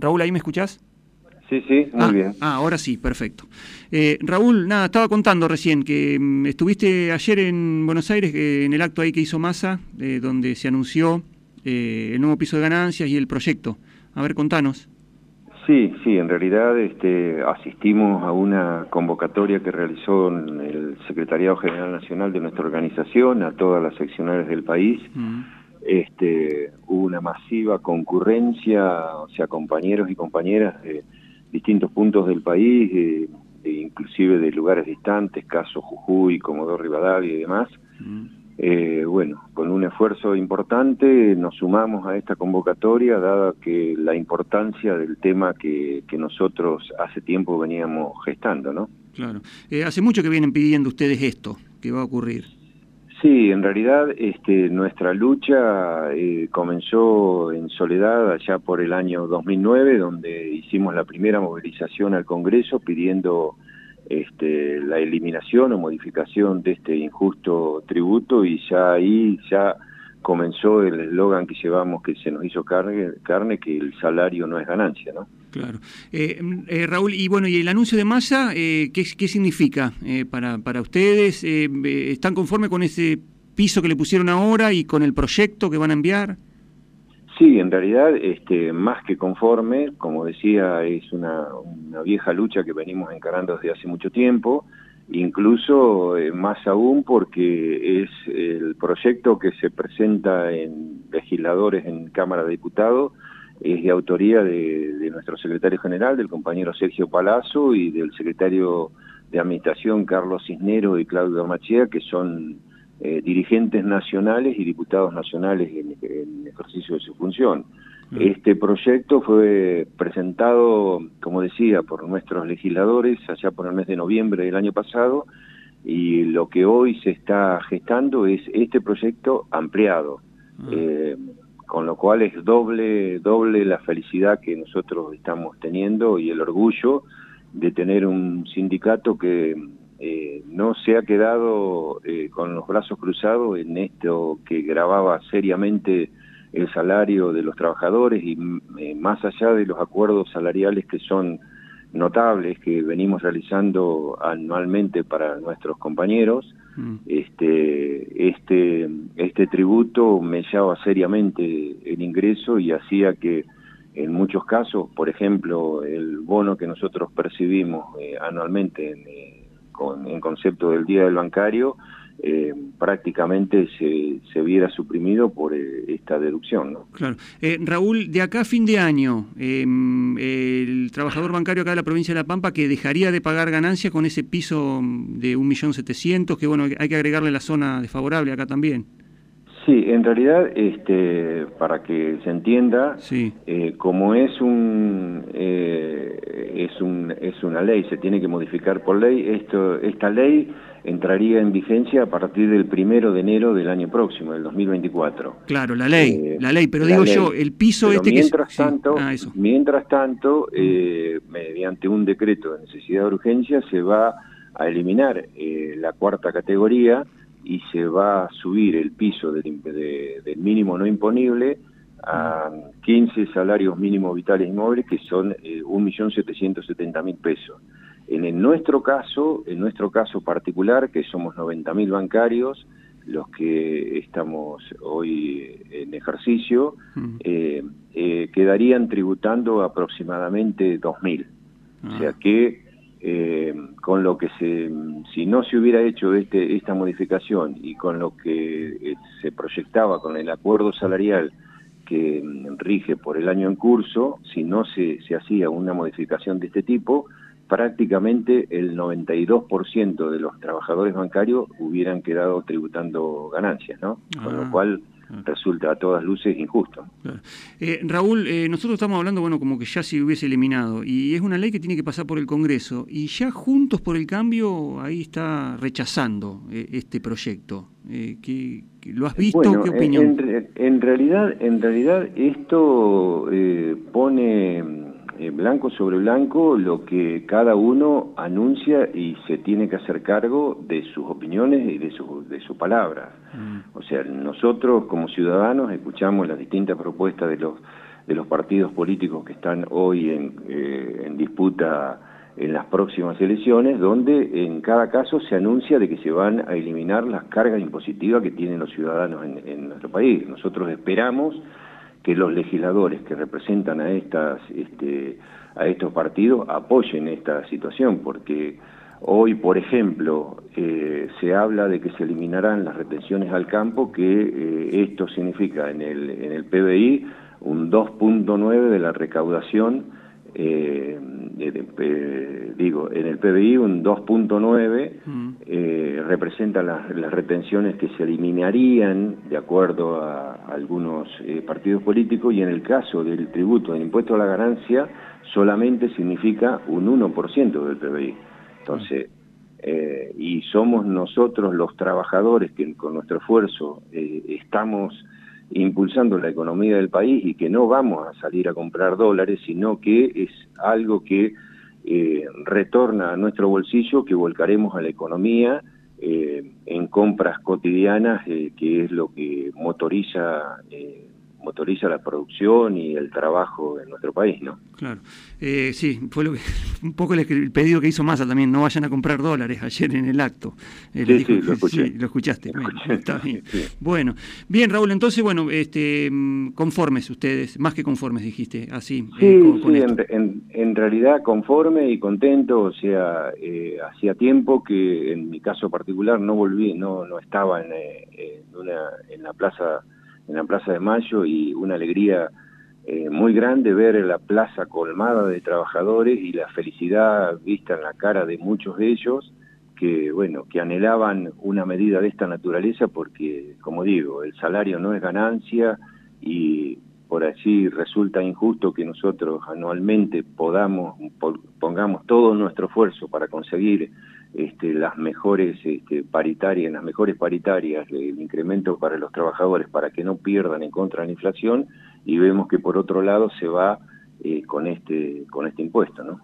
Raúl, ¿ahí me escuchás? Sí, sí, muy ah, bien. Ah, ahora sí, perfecto. Eh, Raúl, nada, estaba contando recién que mm, estuviste ayer en Buenos Aires, en el acto ahí que hizo Massa, eh, donde se anunció eh, el nuevo piso de ganancias y el proyecto. A ver, contanos. Sí, sí, en realidad este, asistimos a una convocatoria que realizó el Secretariado General Nacional de nuestra organización, a todas las seccionales del país. Mm. Este, hubo una masiva concurrencia, o sea, compañeros y compañeras de distintos puntos del país, eh, e inclusive de lugares distantes, caso Jujuy, Comodoro Rivadavia y demás. Mm. Eh, bueno, con un esfuerzo importante nos sumamos a esta convocatoria, dada que la importancia del tema que, que nosotros hace tiempo veníamos gestando, ¿no? Claro. Eh, hace mucho que vienen pidiendo ustedes esto, que va a ocurrir. Sí, en realidad este, nuestra lucha eh, comenzó en soledad allá por el año 2009, donde hicimos la primera movilización al Congreso pidiendo este, la eliminación o modificación de este injusto tributo y ya ahí ya comenzó el eslogan que llevamos que se nos hizo carne, carne que el salario no es ganancia, ¿no? Claro. Eh, eh, Raúl, y bueno, ¿y el anuncio de masa eh, ¿qué, significa eh, para, para ustedes? ¿Están conformes con ese piso que le pusieron ahora y con el proyecto que van a enviar? Sí, en realidad, este, más que conforme, como decía, es una, una vieja lucha que venimos encarando desde hace mucho tiempo, incluso más aún porque es el proyecto que se presenta en legisladores en Cámara de Diputados, es de autoría de, nuestro secretario general, del compañero Sergio Palazzo, y del secretario de Administración Carlos Cisnero y Claudio Machea, que son eh, dirigentes nacionales y diputados nacionales en, ejercicio de su función. Mm. Este proyecto fue presentado, como decía, por nuestros legisladores allá por el mes de noviembre del año pasado, y lo que hoy se está gestando es este proyecto ampliado. Mm. Eh, con lo cual es doble, doble la felicidad que nosotros estamos teniendo y el orgullo de tener un sindicato que eh, no se ha quedado eh, con los brazos cruzados en esto que grababa seriamente el salario de los trabajadores y eh, más allá de los acuerdos salariales que son notables que venimos realizando anualmente para nuestros compañeros, mm. este, este, este tributo mellaba seriamente el ingreso y hacía que en muchos casos, por ejemplo, el bono que nosotros percibimos eh, anualmente en, eh, con, en concepto del Día del Bancario, eh, prácticamente se, se, viera suprimido por eh, esta deducción. ¿no? Claro. Eh, Raúl, de acá a fin de año, em, el trabajador bancario acá de la provincia de La Pampa que dejaría de pagar ganancias con ese piso de 1.700.000, que bueno, hay que agregarle la zona desfavorable acá también. Sí, en realidad, este, para que se entienda, sí. como es un, es un es una ley, se tiene que modificar por ley, esto esta ley entraría en vigencia a partir del primero de enero del año próximo, del 2024. Claro, la ley, eh, la ley, pero digo yo, el piso este mientras que... Tanto, ah, Mientras tanto, eh, mediante un decreto de necesidad de urgencia, se va a eliminar eh, la cuarta categoría y se va a subir el piso del, del mínimo no imponible a 15 salarios mínimos vitales y móviles, que son eh, 1.770.000 pesos. En, nuestro caso, en nuestro caso particular, que somos 90.000 bancarios, los que estamos hoy en ejercicio, eh, eh, quedarían tributando aproximadamente 2.000. O sea ah. que eh, con lo que se, si no se hubiera hecho este, esta modificación y con lo que se proyectaba con el acuerdo salarial que rige por el año en curso, si no se, se hacía una modificación de este tipo, prácticamente el 92% de los trabajadores bancarios hubieran quedado tributando ganancias, ¿no? Con lo ah, cual. Resulta a todas luces injusto. Eh, Raúl, eh, nosotros estamos hablando, bueno, como que ya se hubiese eliminado, y es una ley que tiene que pasar por el Congreso, y ya Juntos por el Cambio ahí está rechazando eh, este proyecto. ¿qué, ¿Lo has visto? ¿Qué opinión? En, en, realidad, en realidad esto pone eh, blanco sobre blanco lo que cada uno anuncia y se tiene que hacer cargo de sus opiniones y de, su, de sus palabras. Mm. O sea, nosotros como ciudadanos escuchamos las distintas propuestas de los de los partidos políticos que están hoy en, eh, en disputa en las próximas elecciones, donde en cada caso se anuncia de que se van a eliminar las cargas impositivas que tienen los ciudadanos en, nuestro país. Nosotros esperamos que los legisladores que representan a estas este, a estos partidos apoyen esta situación, porque hoy, por ejemplo, eh, se habla de que se eliminarán las retenciones al campo, que eh, esto significa en el, en el PBI un 2.9 de la recaudación eh, digo, en el PBI un 2.9 mm. Eh, representa las, retenciones que se eliminarían de acuerdo a, algunos eh, partidos políticos y en el caso del tributo del impuesto a la ganancia solamente significa un 1% del PBI. Entonces, eh, y somos nosotros los trabajadores que con nuestro esfuerzo estamos impulsando la economía del país y que no vamos a salir a comprar dólares, sino que es algo que eh, retorna a nuestro bolsillo, que volcaremos a la economía eh, en compras cotidianas, eh, que es lo que motoriza motoriza la producción y el trabajo en nuestro país, ¿no? Claro. Eh, sí, fue lo que, un poco el, pedido que hizo Massa también, no vayan a comprar dólares ayer en el acto. Eh, sí, sí, lo escuché. Sí, lo escuchaste. bueno, está bien. Bueno, bien, Raúl, entonces, bueno, este, mm, conformes ustedes, más que conformes dijiste, así. Eh, sí, sí, en, en, realidad conforme y contento, o sea, hacía tiempo que en mi caso particular no volví, no, no estaba en, una, en la plaza en la Plaza de Mayo y una alegría eh, muy grande ver la plaza colmada de trabajadores y la felicidad vista en la cara de muchos de ellos que, bueno, que anhelaban una medida de esta naturaleza porque, como digo, el salario no es ganancia y por así resulta injusto que nosotros anualmente podamos, pongamos todo nuestro esfuerzo para conseguir este, las mejores este, paritarias, las mejores paritarias, el incremento para los trabajadores para que no pierdan en contra de la inflación y vemos que por otro lado se va eh, con este con este impuesto, ¿no?